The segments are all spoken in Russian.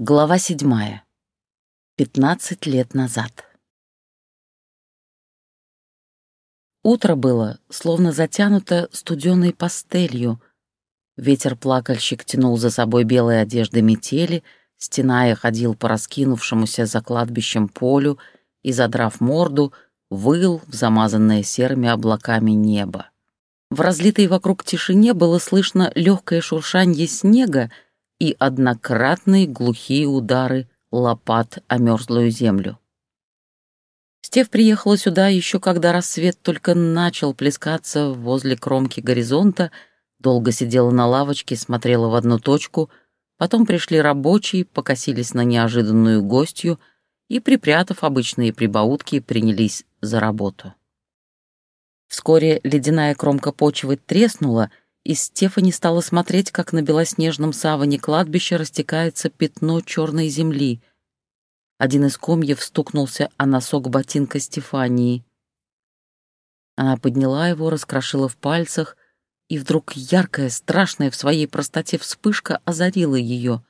Глава седьмая. Пятнадцать лет назад. Утро было, словно затянуто студеной пастелью. Ветер-плакальщик тянул за собой белые одежды метели, стеная ходил по раскинувшемуся за кладбищем полю и, задрав морду, выл в замазанное серыми облаками небо. В разлитой вокруг тишине было слышно легкое шуршанье снега, и однократные глухие удары лопат о мерзлую землю. Стев приехала сюда еще когда рассвет только начал плескаться возле кромки горизонта, долго сидела на лавочке, смотрела в одну точку, потом пришли рабочие, покосились на неожиданную гостью и, припрятав обычные прибаутки, принялись за работу. Вскоре ледяная кромка почвы треснула — и Стефани стала смотреть, как на белоснежном саване кладбища растекается пятно черной земли. Один из комьев стукнулся о носок ботинка Стефании. Она подняла его, раскрошила в пальцах, и вдруг яркая, страшная в своей простоте вспышка озарила ее.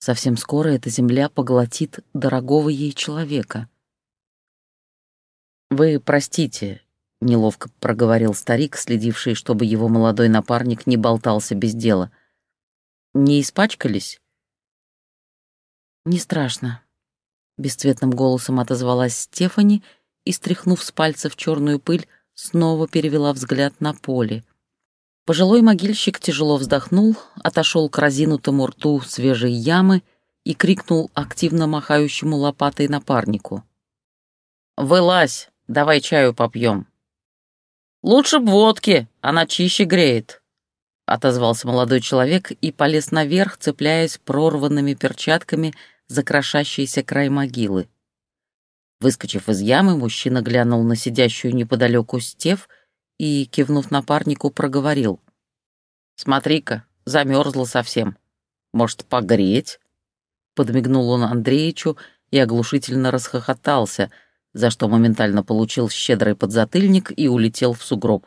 Совсем скоро эта земля поглотит дорогого ей человека. «Вы простите, — неловко проговорил старик, следивший, чтобы его молодой напарник не болтался без дела. «Не испачкались?» «Не страшно», — бесцветным голосом отозвалась Стефани и, стряхнув с пальцев черную пыль, снова перевела взгляд на поле. Пожилой могильщик тяжело вздохнул, отошел к разинутому рту свежей ямы и крикнул активно махающему лопатой напарнику. «Вылазь, давай чаю попьем». «Лучше б водки, она чище греет», — отозвался молодой человек и полез наверх, цепляясь прорванными перчатками за крошащийся край могилы. Выскочив из ямы, мужчина глянул на сидящую неподалеку Стев и, кивнув напарнику, проговорил. «Смотри-ка, замерзла совсем. Может, погреть?» Подмигнул он Андреичу и оглушительно расхохотался — за что моментально получил щедрый подзатыльник и улетел в сугроб.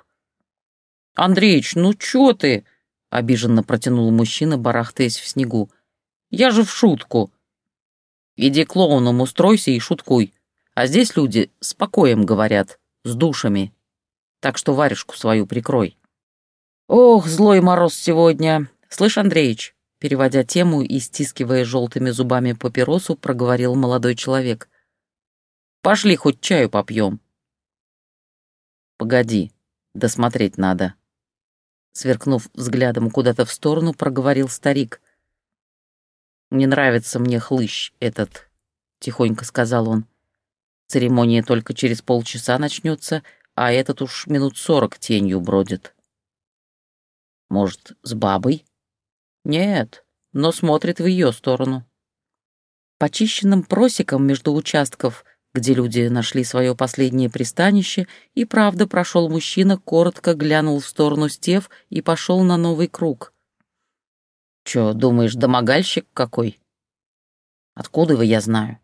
«Андреич, ну чё ты?» — обиженно протянул мужчина, барахтаясь в снегу. «Я же в шутку». «Иди клоуном устройся и шуткуй. А здесь люди с покоем говорят, с душами. Так что варежку свою прикрой». «Ох, злой мороз сегодня. Слышь, Андреич?» Переводя тему и стискивая желтыми зубами папиросу, проговорил молодой человек. Пошли хоть чаю попьем. Погоди, досмотреть надо. Сверкнув взглядом куда-то в сторону, проговорил старик. «Не нравится мне хлыщ этот», — тихонько сказал он. «Церемония только через полчаса начнется, а этот уж минут сорок тенью бродит». «Может, с бабой?» «Нет, но смотрит в ее сторону». По чищенным просекам между участков где люди нашли свое последнее пристанище, и правда прошел мужчина, коротко глянул в сторону стев и пошел на новый круг. «Чё, думаешь, домогальщик какой?» «Откуда вы, я знаю.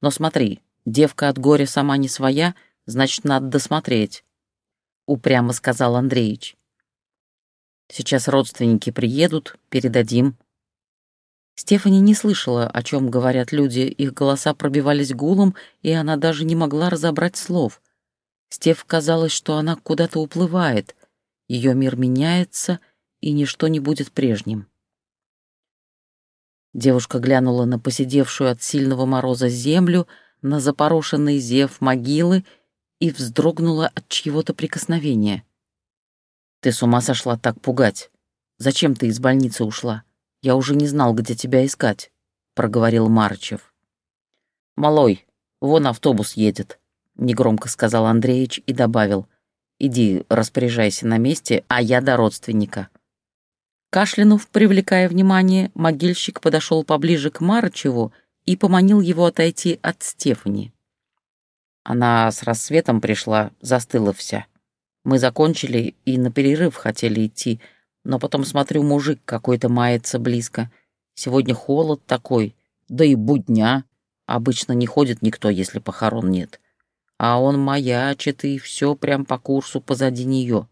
Но смотри, девка от горя сама не своя, значит, надо досмотреть», — упрямо сказал Андреич. «Сейчас родственники приедут, передадим, Стефани не слышала, о чем говорят люди, их голоса пробивались гулом, и она даже не могла разобрать слов. Стеф казалось, что она куда-то уплывает, ее мир меняется, и ничто не будет прежним. Девушка глянула на посидевшую от сильного мороза землю, на запорошенный зев могилы и вздрогнула от чьего-то прикосновения. «Ты с ума сошла так пугать? Зачем ты из больницы ушла?» Я уже не знал, где тебя искать», — проговорил Марчев. «Малой, вон автобус едет», — негромко сказал Андреич и добавил. «Иди, распоряжайся на месте, а я до родственника». Кашлянув, привлекая внимание, могильщик подошел поближе к Марчеву и поманил его отойти от Стефани. Она с рассветом пришла, застыла вся. Мы закончили и на перерыв хотели идти, но потом смотрю, мужик какой-то мается близко. Сегодня холод такой, да и будня. Обычно не ходит никто, если похорон нет. А он маячит, и все прям по курсу позади нее.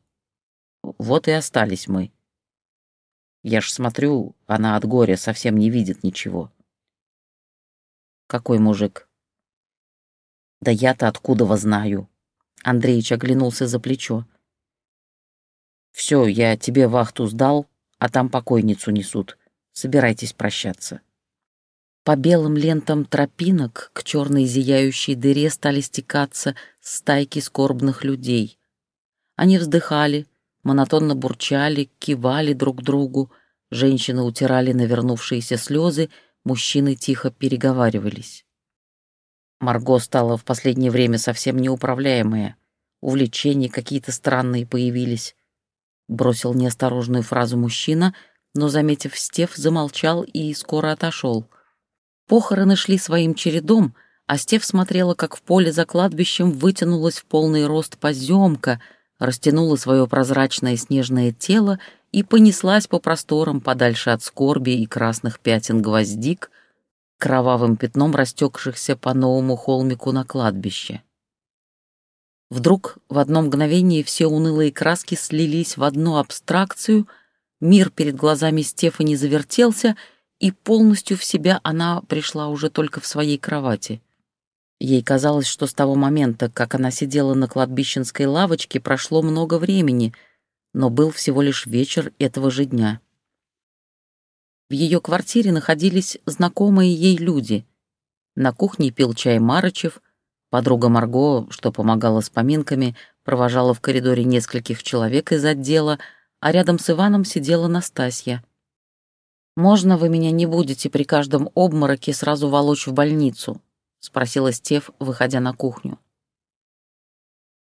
Вот и остались мы. Я ж смотрю, она от горя совсем не видит ничего. «Какой мужик?» «Да я-то откуда во знаю?» Андреич оглянулся за плечо. «Все, я тебе вахту сдал, а там покойницу несут. Собирайтесь прощаться». По белым лентам тропинок к черной зияющей дыре стали стекаться стайки скорбных людей. Они вздыхали, монотонно бурчали, кивали друг другу, женщины утирали навернувшиеся слезы, мужчины тихо переговаривались. Марго стала в последнее время совсем неуправляемая. Увлечения какие-то странные появились. Бросил неосторожную фразу мужчина, но, заметив Стеф, замолчал и скоро отошел. Похороны шли своим чередом, а Стеф смотрела, как в поле за кладбищем вытянулась в полный рост поземка, растянула свое прозрачное снежное тело и понеслась по просторам подальше от скорби и красных пятен гвоздик, кровавым пятном растекшихся по новому холмику на кладбище. Вдруг в одно мгновение все унылые краски слились в одну абстракцию, мир перед глазами Стефани завертелся, и полностью в себя она пришла уже только в своей кровати. Ей казалось, что с того момента, как она сидела на кладбищенской лавочке, прошло много времени, но был всего лишь вечер этого же дня. В ее квартире находились знакомые ей люди. На кухне пил чай Марычев, подруга Марго, что помогала с поминками, провожала в коридоре нескольких человек из отдела, а рядом с Иваном сидела Настасья. «Можно вы меня не будете при каждом обмороке сразу волочь в больницу?» — спросила Стев, выходя на кухню.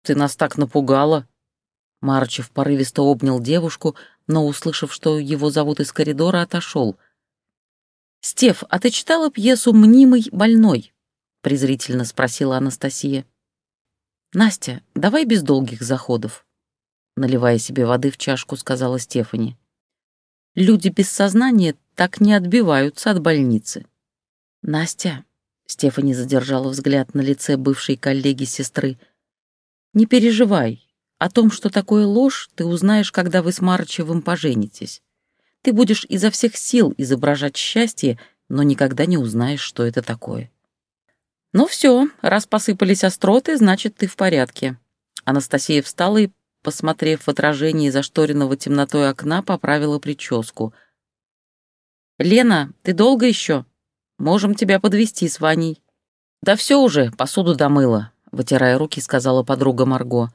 «Ты нас так напугала!» Марчев порывисто обнял девушку, но, услышав, что его зовут из коридора, отошел. «Стеф, а ты читала пьесу «Мнимый больной»?» — презрительно спросила Анастасия. «Настя, давай без долгих заходов», — наливая себе воды в чашку, сказала Стефани. «Люди без сознания так не отбиваются от больницы». «Настя», — Стефани задержала взгляд на лице бывшей коллеги-сестры, — «не переживай, о том, что такое ложь, ты узнаешь, когда вы с Марчевым поженитесь. Ты будешь изо всех сил изображать счастье, но никогда не узнаешь, что это такое. Ну все, раз посыпались остроты, значит, ты в порядке. Анастасия встала и, посмотрев в отражение зашторенного темнотой окна, поправила прическу. «Лена, ты долго еще? Можем тебя подвести с Ваней». «Да все уже, посуду домыла», — вытирая руки, сказала подруга Марго.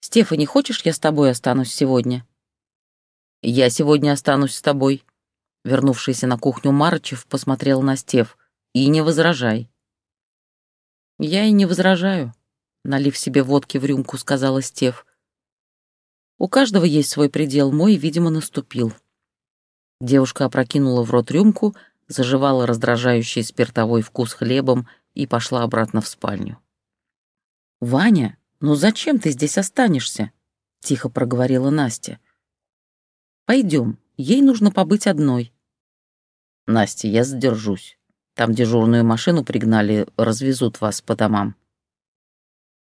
«Стефани, хочешь, я с тобой останусь сегодня?» «Я сегодня останусь с тобой», — вернувшийся на кухню Марычев посмотрел на Стеф. «И не возражай». «Я и не возражаю», — налив себе водки в рюмку, сказала Стеф. «У каждого есть свой предел, мой, видимо, наступил». Девушка опрокинула в рот рюмку, заживала раздражающий спиртовой вкус хлебом и пошла обратно в спальню. «Ваня!» «Ну зачем ты здесь останешься?» — тихо проговорила Настя. «Пойдем, ей нужно побыть одной». «Настя, я задержусь. Там дежурную машину пригнали, развезут вас по домам».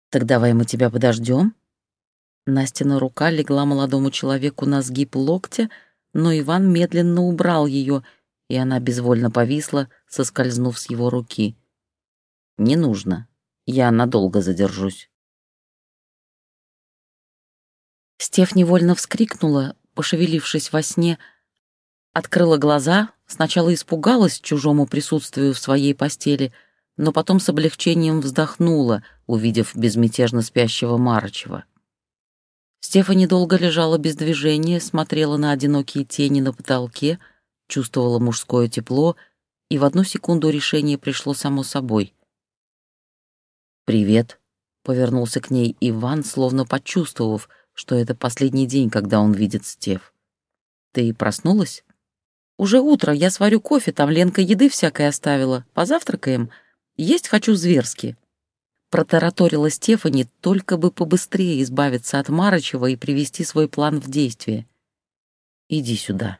«Так давай мы тебя подождем. Настина рука легла молодому человеку на сгиб локтя, но Иван медленно убрал ее, и она безвольно повисла, соскользнув с его руки. «Не нужно. Я надолго задержусь». Стеф невольно вскрикнула, пошевелившись во сне, открыла глаза, сначала испугалась чужому присутствию в своей постели, но потом с облегчением вздохнула, увидев безмятежно спящего Марычева. Стефа недолго лежала без движения, смотрела на одинокие тени на потолке, чувствовала мужское тепло, и в одну секунду решение пришло само собой. «Привет», — повернулся к ней Иван, словно почувствовав, что это последний день, когда он видит Стев. «Ты проснулась?» «Уже утро, я сварю кофе, там Ленка еды всякой оставила. Позавтракаем? Есть хочу зверски». Протараторила Стефани, только бы побыстрее избавиться от Марычева и привести свой план в действие. «Иди сюда».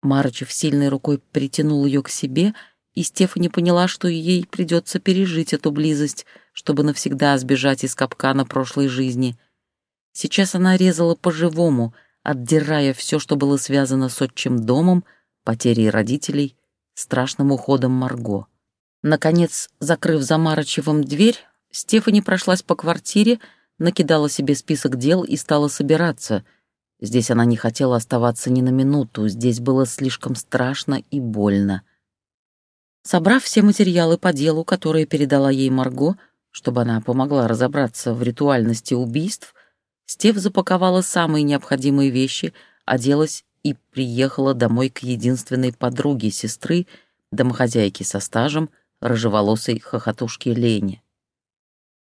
Марычев сильной рукой притянул ее к себе, и Стефани поняла, что ей придется пережить эту близость, чтобы навсегда сбежать из капкана прошлой жизни — Сейчас она резала по-живому, отдирая все, что было связано с отчим домом, потерей родителей, страшным уходом Марго. Наконец, закрыв за Марычевым дверь, Стефани прошлась по квартире, накидала себе список дел и стала собираться. Здесь она не хотела оставаться ни на минуту, здесь было слишком страшно и больно. Собрав все материалы по делу, которые передала ей Марго, чтобы она помогла разобраться в ритуальности убийств, Стев запаковала самые необходимые вещи, оделась и приехала домой к единственной подруге сестры, домохозяйке со стажем, рыжеволосой хохотушке Лене.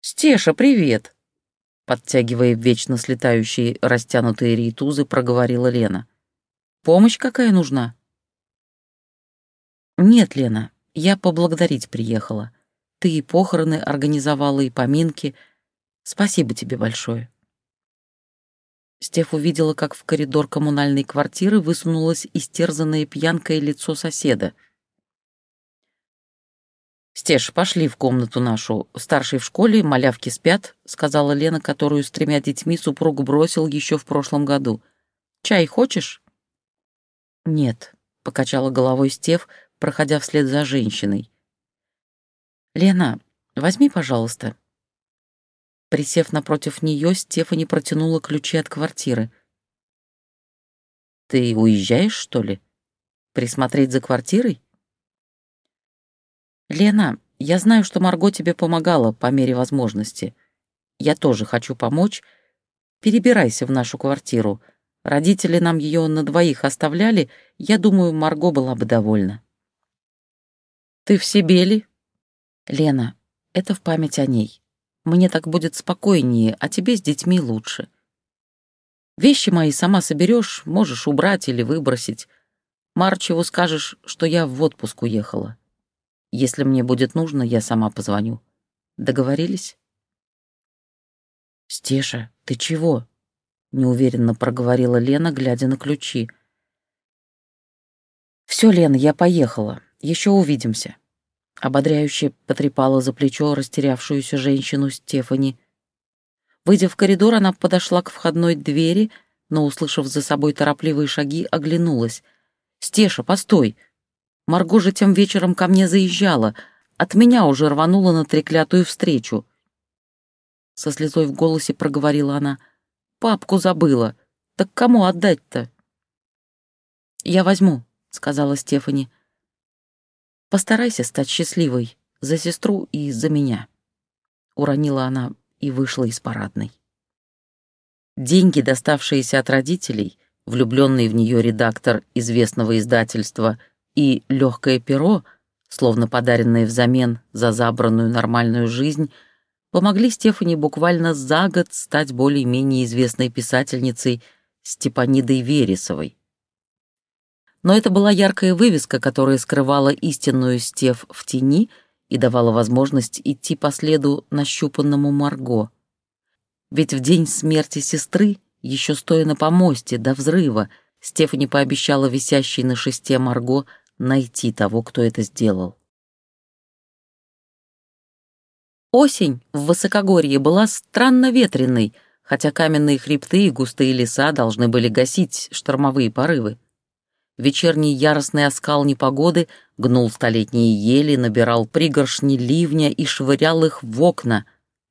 «Стеша, привет!» Подтягивая вечно слетающие растянутые рейтузы, проговорила Лена. «Помощь какая нужна?» «Нет, Лена, я поблагодарить приехала. Ты и похороны организовала, и поминки. Спасибо тебе большое». Стеф увидела, как в коридор коммунальной квартиры высунулось истерзанное пьянкой лицо соседа. «Стеш, пошли в комнату нашу. Старший в школе, малявки спят», — сказала Лена, которую с тремя детьми супруг бросил еще в прошлом году. «Чай хочешь?» «Нет», — покачала головой Стеф, проходя вслед за женщиной. «Лена, возьми, пожалуйста». Присев напротив нее, Стефани протянула ключи от квартиры. «Ты уезжаешь, что ли? Присмотреть за квартирой?» «Лена, я знаю, что Марго тебе помогала по мере возможности. Я тоже хочу помочь. Перебирайся в нашу квартиру. Родители нам ее на двоих оставляли, я думаю, Марго была бы довольна». «Ты в себе ли?» «Лена, это в память о ней. Мне так будет спокойнее, а тебе с детьми лучше. Вещи мои сама соберешь, можешь убрать или выбросить. Марчеву скажешь, что я в отпуск уехала. Если мне будет нужно, я сама позвоню. Договорились?» «Стеша, ты чего?» — неуверенно проговорила Лена, глядя на ключи. «Все, Лена, я поехала. Еще увидимся». Ободряюще потрепала за плечо растерявшуюся женщину Стефани. Выйдя в коридор, она подошла к входной двери, но, услышав за собой торопливые шаги, оглянулась. «Стеша, постой! Марго же тем вечером ко мне заезжала, от меня уже рванула на треклятую встречу». Со слезой в голосе проговорила она. «Папку забыла. Так кому отдать-то?» «Я возьму», — сказала Стефани. Постарайся стать счастливой за сестру и за меня. Уронила она и вышла из парадной. Деньги, доставшиеся от родителей, влюбленный в нее редактор известного издательства и легкое перо, словно подаренное взамен за забранную нормальную жизнь, помогли Стефани буквально за год стать более-менее известной писательницей Степанидой Вересовой, но это была яркая вывеска, которая скрывала истинную Стев в тени и давала возможность идти по следу нащупанному Марго. Ведь в день смерти сестры, еще стоя на помосте до взрыва, Стефани пообещала висящей на шесте Марго найти того, кто это сделал. Осень в Высокогорье была странно ветреной, хотя каменные хребты и густые леса должны были гасить штормовые порывы. Вечерний яростный оскал непогоды гнул столетние ели, набирал пригоршни ливня и швырял их в окна,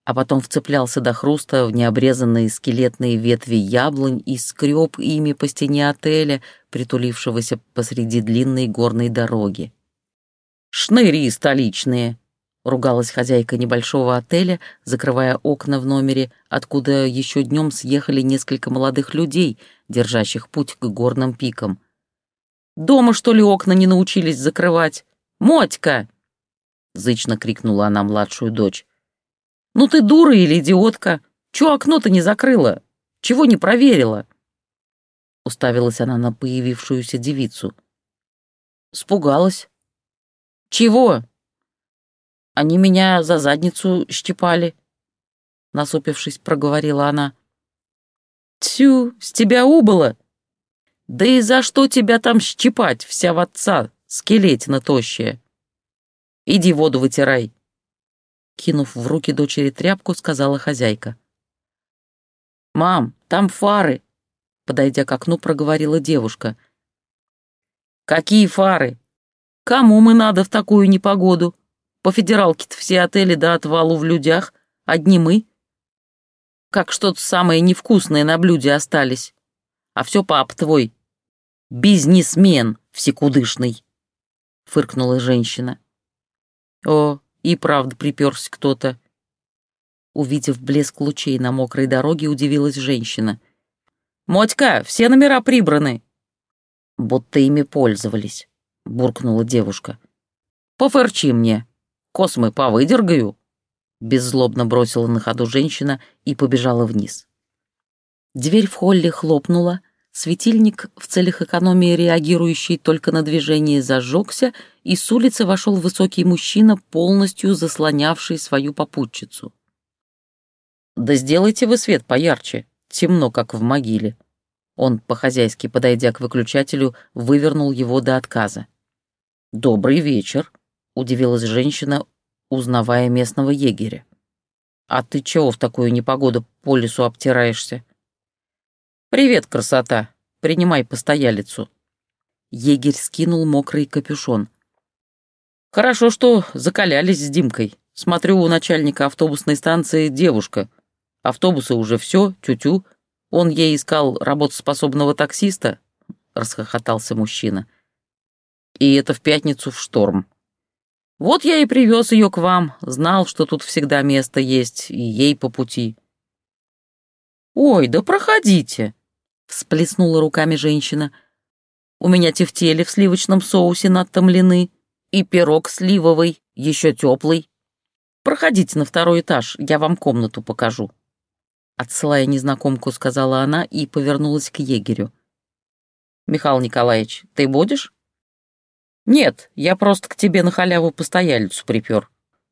а потом вцеплялся до хруста в необрезанные скелетные ветви яблонь и скреб ими по стене отеля, притулившегося посреди длинной горной дороги. «Шныри столичные!» — ругалась хозяйка небольшого отеля, закрывая окна в номере, откуда еще днем съехали несколько молодых людей, держащих путь к горным пикам — Дома, что ли, окна не научились закрывать? Мотька!» Зычно крикнула она младшую дочь. «Ну ты дура или идиотка? Чего окно-то не закрыла? Чего не проверила?» Уставилась она на появившуюся девицу. Спугалась. «Чего?» «Они меня за задницу щипали», — насупившись, проговорила она. «Тю, с тебя убыло!» Да и за что тебя там щипать, вся в отца, скелетина тощая? Иди воду вытирай. Кинув в руки дочери тряпку, сказала хозяйка. «Мам, там фары!» Подойдя к окну, проговорила девушка. «Какие фары? Кому мы надо в такую непогоду? По федералке-то все отели до отвалу в людях, одни мы. Как что-то самое невкусное на блюде остались. А все пап твой. Бизнесмен всекудышный, — фыркнула женщина. О, и правда приперся кто-то. Увидев блеск лучей на мокрой дороге, удивилась женщина. «Мотька, все номера прибраны!» «Будто ими пользовались», — буркнула девушка. «Пофырчи мне, космы повыдергаю!» Беззлобно бросила на ходу женщина и побежала вниз. Дверь в холле хлопнула, светильник, в целях экономии реагирующий только на движение, зажегся, и с улицы вошел высокий мужчина, полностью заслонявший свою попутчицу. «Да сделайте вы свет поярче, темно, как в могиле». Он, по-хозяйски подойдя к выключателю, вывернул его до отказа. «Добрый вечер», — удивилась женщина, узнавая местного егеря. «А ты чего в такую непогоду по лесу обтираешься?» «Привет, красота! Принимай постоялицу!» Егерь скинул мокрый капюшон. «Хорошо, что закалялись с Димкой. Смотрю, у начальника автобусной станции девушка. Автобусы уже все, тю-тю. Он ей искал работоспособного таксиста», — расхохотался мужчина. «И это в пятницу в шторм. Вот я и привез ее к вам, знал, что тут всегда место есть, и ей по пути». «Ой, да проходите!» — всплеснула руками женщина. «У меня тефтели в сливочном соусе надтомлены, и пирог сливовый, еще теплый. Проходите на второй этаж, я вам комнату покажу». Отсылая незнакомку, сказала она и повернулась к егерю. «Михаил Николаевич, ты будешь?» «Нет, я просто к тебе на халяву постоялицу припер.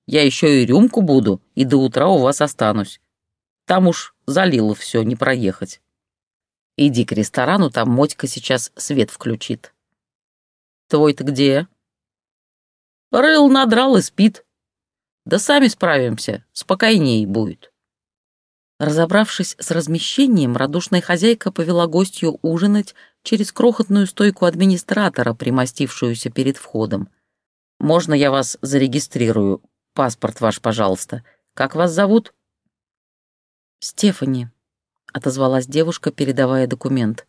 Я еще и рюмку буду, и до утра у вас останусь. Там уж залило все, не проехать. Иди к ресторану, там Мотька сейчас свет включит». «Твой-то где?» «Рыл надрал и спит. Да сами справимся, спокойней будет». Разобравшись с размещением, радушная хозяйка повела гостью ужинать через крохотную стойку администратора, примостившуюся перед входом. «Можно я вас зарегистрирую? Паспорт ваш, пожалуйста. Как вас зовут?» «Стефани», — отозвалась девушка, передавая документ.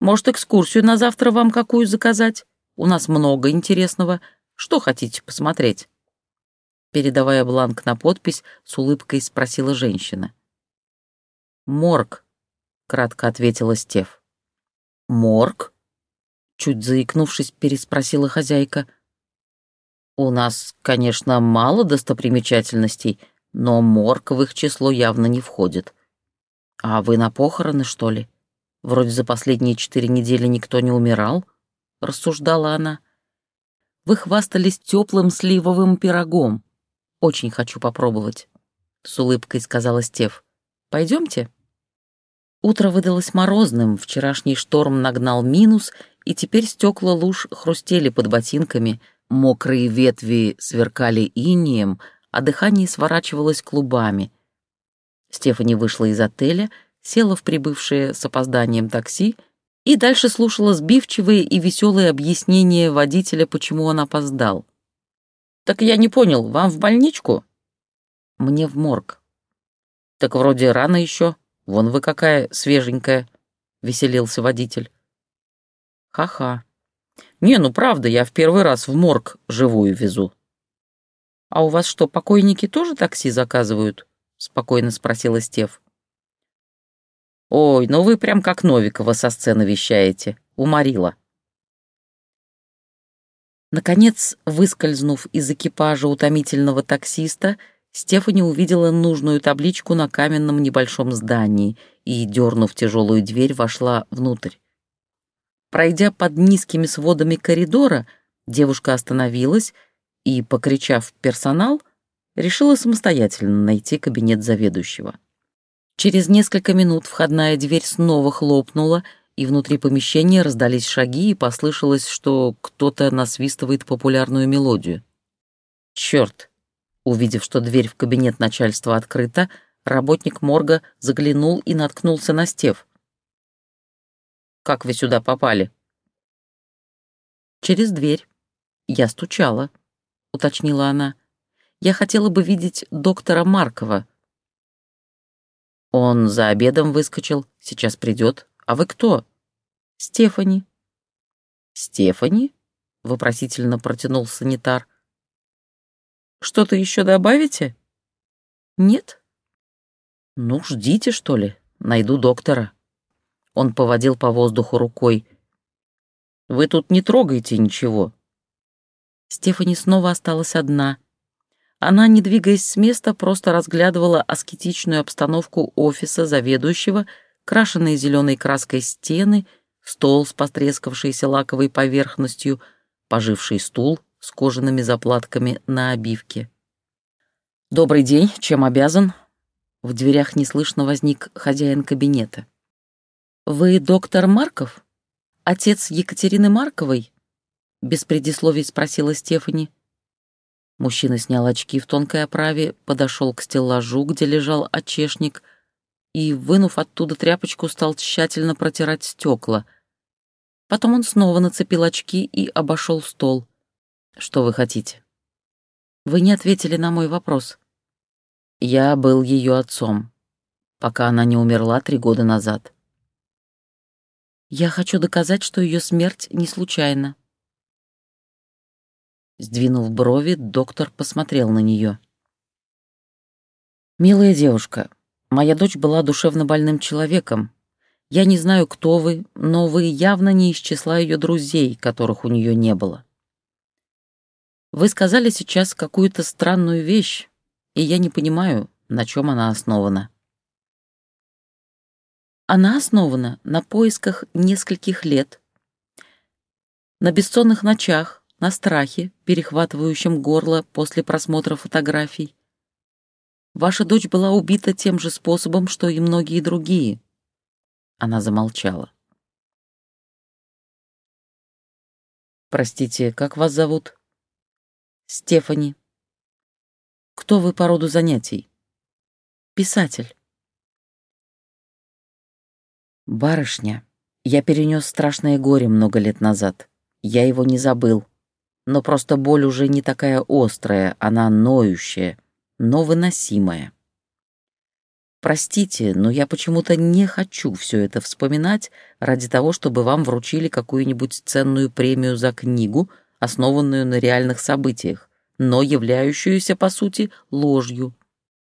«Может, экскурсию на завтра вам какую заказать? У нас много интересного. Что хотите посмотреть?» Передавая бланк на подпись, с улыбкой спросила женщина. «Морг», — кратко ответила Стев. «Морг?» — чуть заикнувшись, переспросила хозяйка. «У нас, конечно, мало достопримечательностей, но морг в их число явно не входит. А вы на похороны, что ли? Вроде за последние четыре недели никто не умирал?» — рассуждала она. «Вы хвастались теплым сливовым пирогом. Очень хочу попробовать», — с улыбкой сказала Стев. «Пойдемте?» Утро выдалось морозным, вчерашний шторм нагнал минус, и теперь стекла луж хрустели под ботинками, мокрые ветви сверкали инием, а дыхание сворачивалось клубами. Стефани вышла из отеля, села в прибывшее с опозданием такси и дальше слушала сбивчивые и веселые объяснения водителя, почему он опоздал. «Так я не понял, вам в больничку?» «Мне в морг». «Так вроде рано еще. Вон вы какая свеженькая», — веселился водитель. «Ха-ха. Не, ну правда, я в первый раз в морг живую везу». «А у вас что, покойники тоже такси заказывают?» — спокойно спросила Стев. «Ой, ну вы прям как Новикова со сцены вещаете. Уморила». Наконец, выскользнув из экипажа утомительного таксиста, Стефани увидела нужную табличку на каменном небольшом здании и, дернув тяжелую дверь, вошла внутрь. Пройдя под низкими сводами коридора, девушка остановилась и, покричав «персонал», решила самостоятельно найти кабинет заведующего. Через несколько минут входная дверь снова хлопнула, и внутри помещения раздались шаги, и послышалось, что кто-то насвистывает популярную мелодию. Черт! Увидев, что дверь в кабинет начальства открыта, работник морга заглянул и наткнулся на Стев. «Как вы сюда попали?» «Через дверь. Я стучала», — уточнила она. «Я хотела бы видеть доктора Маркова». «Он за обедом выскочил, сейчас придет. А вы кто?» «Стефани». «Стефани?» — вопросительно протянул санитар. «Что-то еще добавите?» «Нет». «Ну, ждите, что ли. Найду доктора». Он поводил по воздуху рукой. «Вы тут не трогайте ничего». Стефани снова осталась одна. Она, не двигаясь с места, просто разглядывала аскетичную обстановку офиса заведующего, крашенные зеленой краской стены, стол с потрескавшейся лаковой поверхностью, поживший стул с кожаными заплатками на обивке. «Добрый день, чем обязан?» В дверях неслышно возник хозяин кабинета. «Вы доктор Марков? Отец Екатерины Марковой?» Без предисловий спросила Стефани. Мужчина снял очки в тонкой оправе, подошел к стеллажу, где лежал очешник, и, вынув оттуда тряпочку, стал тщательно протирать стекла. Потом он снова нацепил очки и обошел стол. «Что вы хотите?» «Вы не ответили на мой вопрос». «Я был ее отцом, пока она не умерла три года назад». Я хочу доказать, что ее смерть не случайна. Сдвинув брови, доктор посмотрел на нее. «Милая девушка, моя дочь была душевно больным человеком. Я не знаю, кто вы, но вы явно не из числа ее друзей, которых у нее не было. Вы сказали сейчас какую-то странную вещь, и я не понимаю, на чем она основана. Она основана на поисках нескольких лет, на бессонных ночах, на страхе, перехватывающем горло после просмотра фотографий. Ваша дочь была убита тем же способом, что и многие другие. Она замолчала. Простите, как вас зовут? Стефани. Кто вы по роду занятий? Писатель. «Барышня, я перенес страшное горе много лет назад. Я его не забыл. Но просто боль уже не такая острая, она ноющая, но выносимая. Простите, но я почему-то не хочу все это вспоминать ради того, чтобы вам вручили какую-нибудь ценную премию за книгу, основанную на реальных событиях, но являющуюся, по сути, ложью.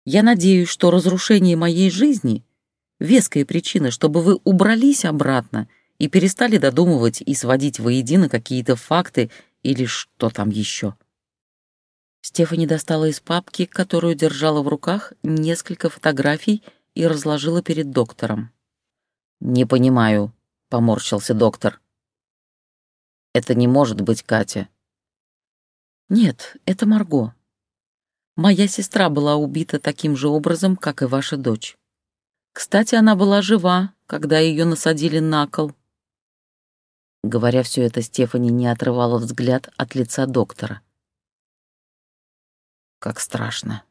Я надеюсь, что разрушение моей жизни — веская причина, чтобы вы убрались обратно и перестали додумывать и сводить воедино какие-то факты или что там еще. Стефани достала из папки, которую держала в руках, несколько фотографий и разложила перед доктором. «Не понимаю», — поморщился доктор. «Это не может быть Катя». «Нет, это Марго. Моя сестра была убита таким же образом, как и ваша дочь. Кстати, она была жива, когда ее насадили на кол. Говоря все это, Стефани не отрывала взгляд от лица доктора. Как страшно.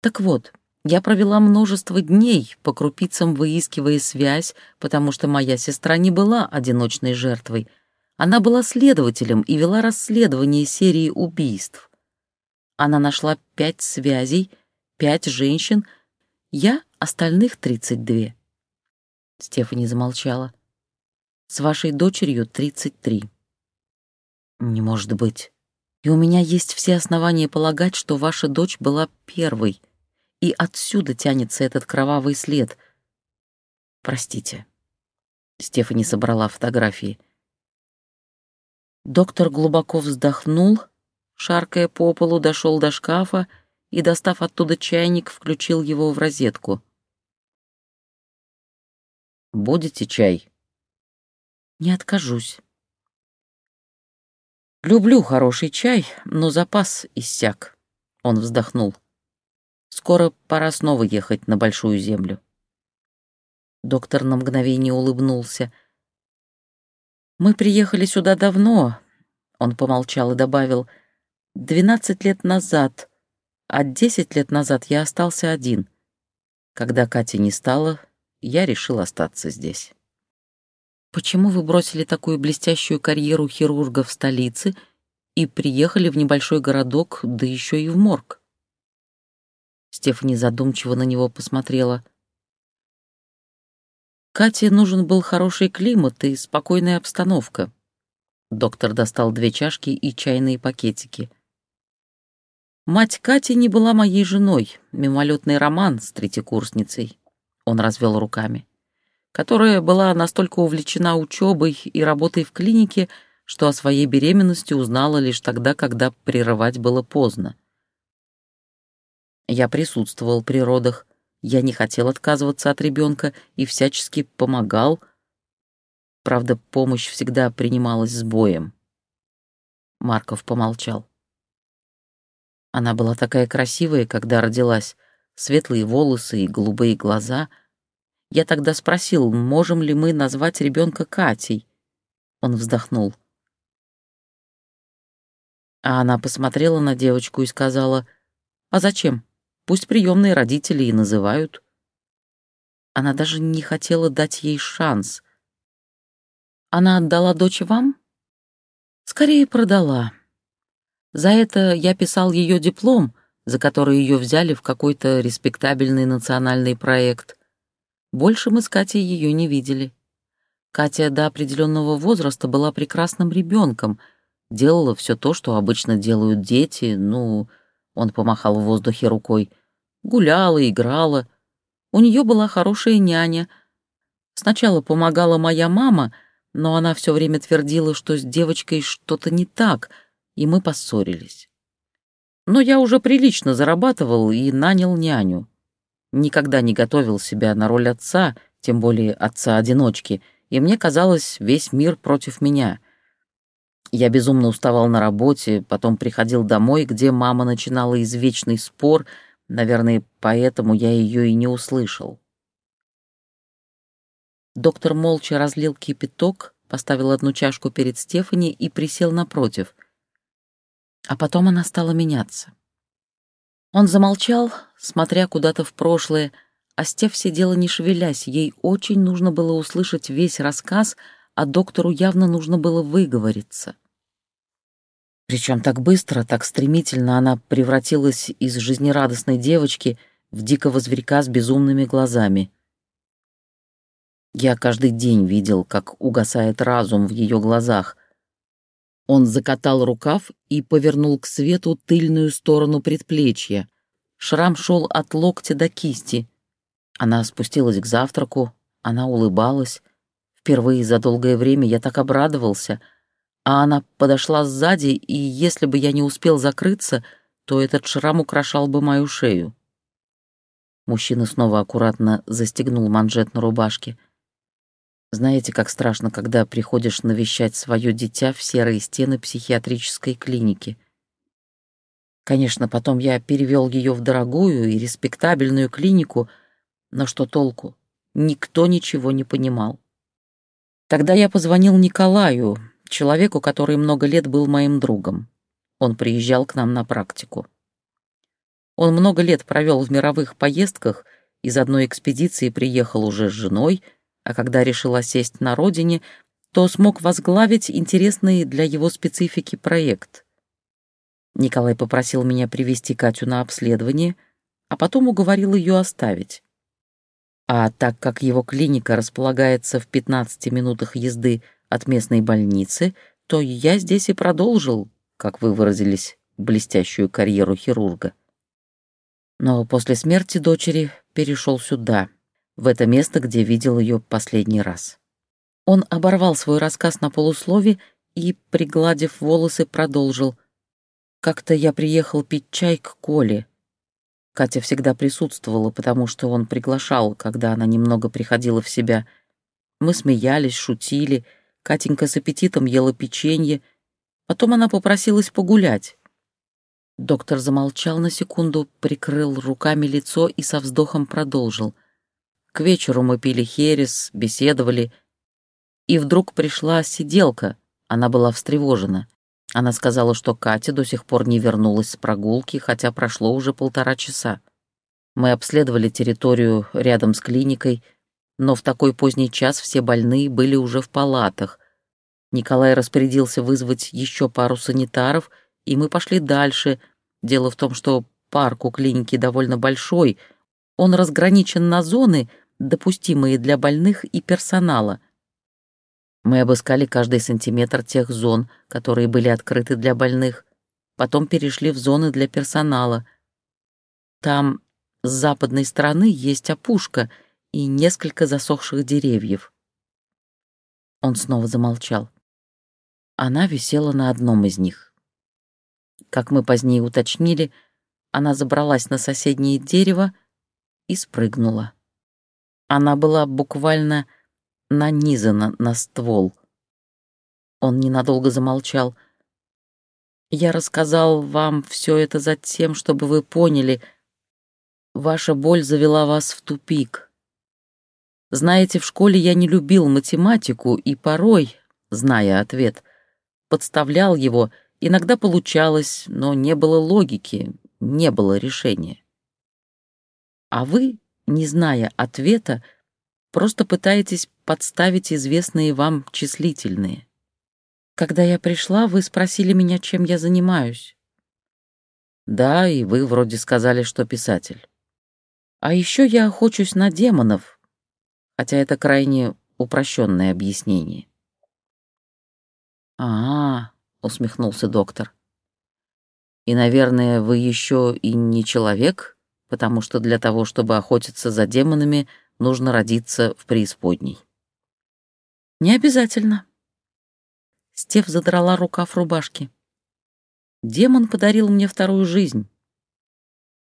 Так вот, я провела множество дней, по крупицам выискивая связь, потому что моя сестра не была одиночной жертвой. Она была следователем и вела расследование серии убийств. Она нашла пять связей, пять женщин — я остальных тридцать две. Стефани замолчала. С вашей дочерью тридцать три. Не может быть. И у меня есть все основания полагать, что ваша дочь была первой, и отсюда тянется этот кровавый след. Простите. Стефани собрала фотографии. Доктор глубоко вздохнул, шаркая по полу, дошел до шкафа и, достав оттуда чайник, включил его в розетку. «Будете чай?» «Не откажусь». «Люблю хороший чай, но запас иссяк», — он вздохнул. «Скоро пора снова ехать на Большую Землю». Доктор на мгновение улыбнулся. «Мы приехали сюда давно», — он помолчал и добавил, — «двенадцать лет назад, а десять лет назад я остался один. Когда Кати не стало, я решил остаться здесь. Почему вы бросили такую блестящую карьеру хирурга в столице и приехали в небольшой городок, да еще и в морг. Стефани задумчиво на него посмотрела. Кате нужен был хороший климат и спокойная обстановка. Доктор достал две чашки и чайные пакетики. Мать Кати не была моей женой, мимолетный роман с третьекурсницей. Он развел руками которая была настолько увлечена учебой и работой в клинике, что о своей беременности узнала лишь тогда, когда прерывать было поздно. Я присутствовал при родах, я не хотел отказываться от ребенка и всячески помогал. Правда, помощь всегда принималась с боем. Марков помолчал. Она была такая красивая, когда родилась, светлые волосы и голубые глаза — я тогда спросил, можем ли мы назвать ребенка Катей. Он вздохнул. А она посмотрела на девочку и сказала, «А зачем? Пусть приемные родители и называют». Она даже не хотела дать ей шанс. «Она отдала дочь вам?» «Скорее продала. За это я писал ее диплом, за который ее взяли в какой-то респектабельный национальный проект. Больше мы с Катей ее не видели. Катя до определенного возраста была прекрасным ребенком, делала все то, что обычно делают дети, ну, он помахал в воздухе рукой, гуляла, играла. У нее была хорошая няня. Сначала помогала моя мама, но она все время твердила, что с девочкой что-то не так, и мы поссорились. Но я уже прилично зарабатывал и нанял няню никогда не готовил себя на роль отца, тем более отца-одиночки, и мне казалось, весь мир против меня. Я безумно уставал на работе, потом приходил домой, где мама начинала извечный спор, наверное, поэтому я ее и не услышал. Доктор молча разлил кипяток, поставил одну чашку перед Стефани и присел напротив. А потом она стала меняться. Он замолчал, смотря куда-то в прошлое, а Стеф сидела не шевелясь, ей очень нужно было услышать весь рассказ, а доктору явно нужно было выговориться. Причем так быстро, так стремительно она превратилась из жизнерадостной девочки в дикого зверька с безумными глазами. Я каждый день видел, как угасает разум в ее глазах. Он закатал рукав и повернул к свету тыльную сторону предплечья — Шрам шел от локтя до кисти. Она спустилась к завтраку, она улыбалась. Впервые за долгое время я так обрадовался. А она подошла сзади, и если бы я не успел закрыться, то этот шрам украшал бы мою шею. Мужчина снова аккуратно застегнул манжет на рубашке. Знаете, как страшно, когда приходишь навещать свое дитя в серые стены психиатрической клиники — Конечно, потом я перевел ее в дорогую и респектабельную клинику, но что толку? Никто ничего не понимал. Тогда я позвонил Николаю, человеку, который много лет был моим другом. Он приезжал к нам на практику. Он много лет провел в мировых поездках, из одной экспедиции приехал уже с женой, а когда решил осесть на родине, то смог возглавить интересный для его специфики проект — Николай попросил меня привести Катю на обследование, а потом уговорил ее оставить. А так как его клиника располагается в 15 минутах езды от местной больницы, то я здесь и продолжил, как вы выразились, блестящую карьеру хирурга. Но после смерти дочери перешел сюда, в это место, где видел ее последний раз. Он оборвал свой рассказ на полуслове и, пригладив волосы, продолжил — как-то я приехал пить чай к Коле. Катя всегда присутствовала, потому что он приглашал, когда она немного приходила в себя. Мы смеялись, шутили, Катенька с аппетитом ела печенье. Потом она попросилась погулять. Доктор замолчал на секунду, прикрыл руками лицо и со вздохом продолжил. К вечеру мы пили херес, беседовали. И вдруг пришла сиделка, она была встревожена. Она сказала, что Катя до сих пор не вернулась с прогулки, хотя прошло уже полтора часа. Мы обследовали территорию рядом с клиникой, но в такой поздний час все больные были уже в палатах. Николай распорядился вызвать еще пару санитаров, и мы пошли дальше. Дело в том, что парк у клиники довольно большой. Он разграничен на зоны, допустимые для больных и персонала. Мы обыскали каждый сантиметр тех зон, которые были открыты для больных. Потом перешли в зоны для персонала. Там с западной стороны есть опушка и несколько засохших деревьев. Он снова замолчал. Она висела на одном из них. Как мы позднее уточнили, она забралась на соседнее дерево и спрыгнула. Она была буквально нанизана на ствол. Он ненадолго замолчал. «Я рассказал вам все это за тем, чтобы вы поняли, ваша боль завела вас в тупик. Знаете, в школе я не любил математику и порой, зная ответ, подставлял его, иногда получалось, но не было логики, не было решения. А вы, не зная ответа, просто пытаетесь подставить известные вам числительные. Когда я пришла, вы спросили меня, чем я занимаюсь. Да, и вы вроде сказали, что писатель. А еще я охочусь на демонов, хотя это крайне упрощенное объяснение. «А, -а — усмехнулся доктор. «И, наверное, вы еще и не человек, потому что для того, чтобы охотиться за демонами, нужно родиться в преисподней». «Не обязательно». Стев задрала рукав рубашки. «Демон подарил мне вторую жизнь.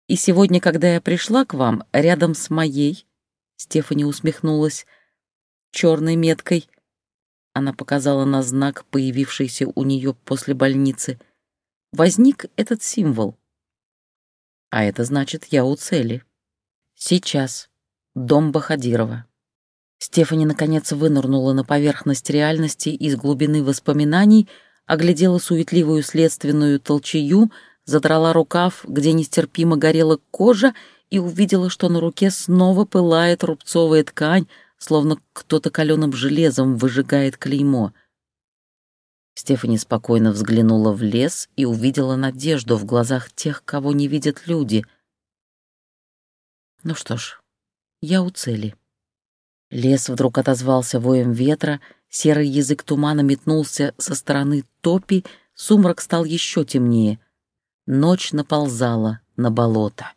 И сегодня, когда я пришла к вам, рядом с моей, Стефани усмехнулась, черной меткой, она показала на знак, появившийся у нее после больницы. Возник этот символ. А это значит, я у цели. Сейчас. Дом Бахадирова. Стефани наконец вынырнула на поверхность реальности из глубины воспоминаний, оглядела суетливую следственную толчею, задрала рукав, где нестерпимо горела кожа, и увидела, что на руке снова пылает рубцовая ткань, словно кто-то каленым железом выжигает клеймо. Стефани спокойно взглянула в лес и увидела надежду в глазах тех, кого не видят люди. Ну что ж, я у цели. Лес вдруг отозвался воем ветра, серый язык тумана метнулся со стороны топи, сумрак стал еще темнее. Ночь наползала на болото.